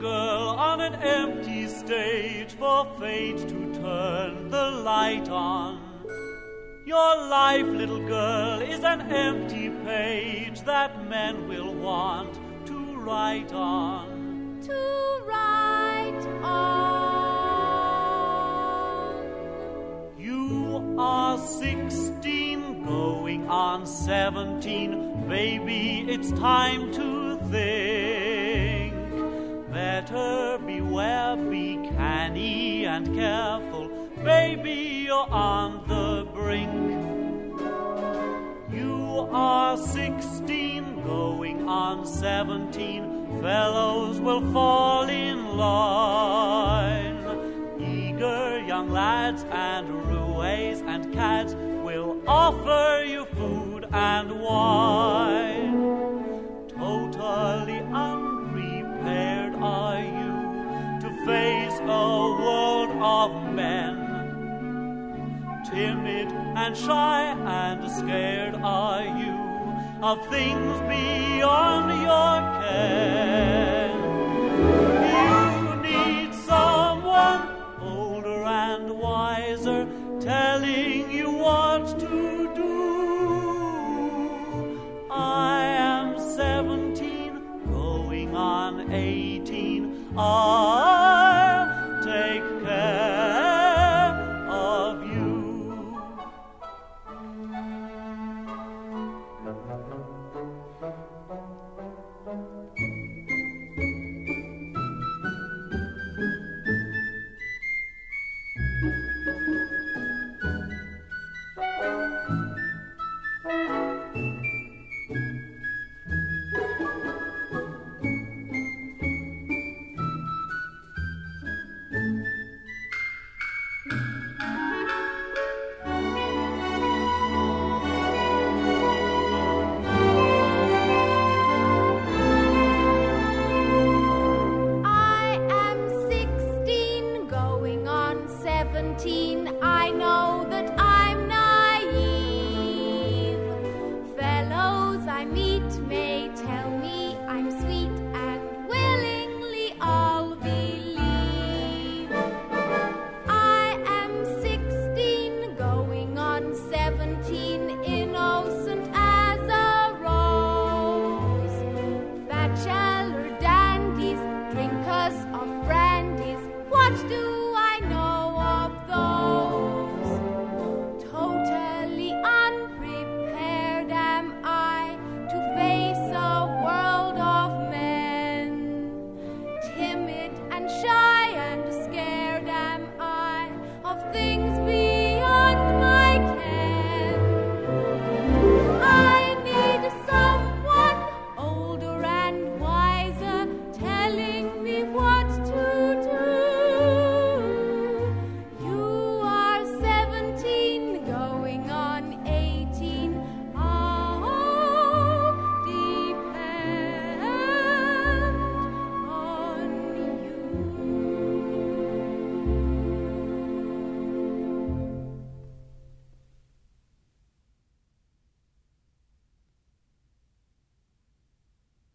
girl on an empty stage for fate to turn the light on. Your life, little girl, is an empty page that men will want to write on. To write on. You are 16, going on 17. Baby, it's time to think. Beware, be canny and careful. Baby, you're on the brink. You are 16, going on 17. Fellows will fall in line. Eager young lads and roues and cads will offer you food and wine. Of men. Timid and shy and scared are you of things beyond your ken. You need someone older and wiser telling you what to do. I am 17, going on 18. I'll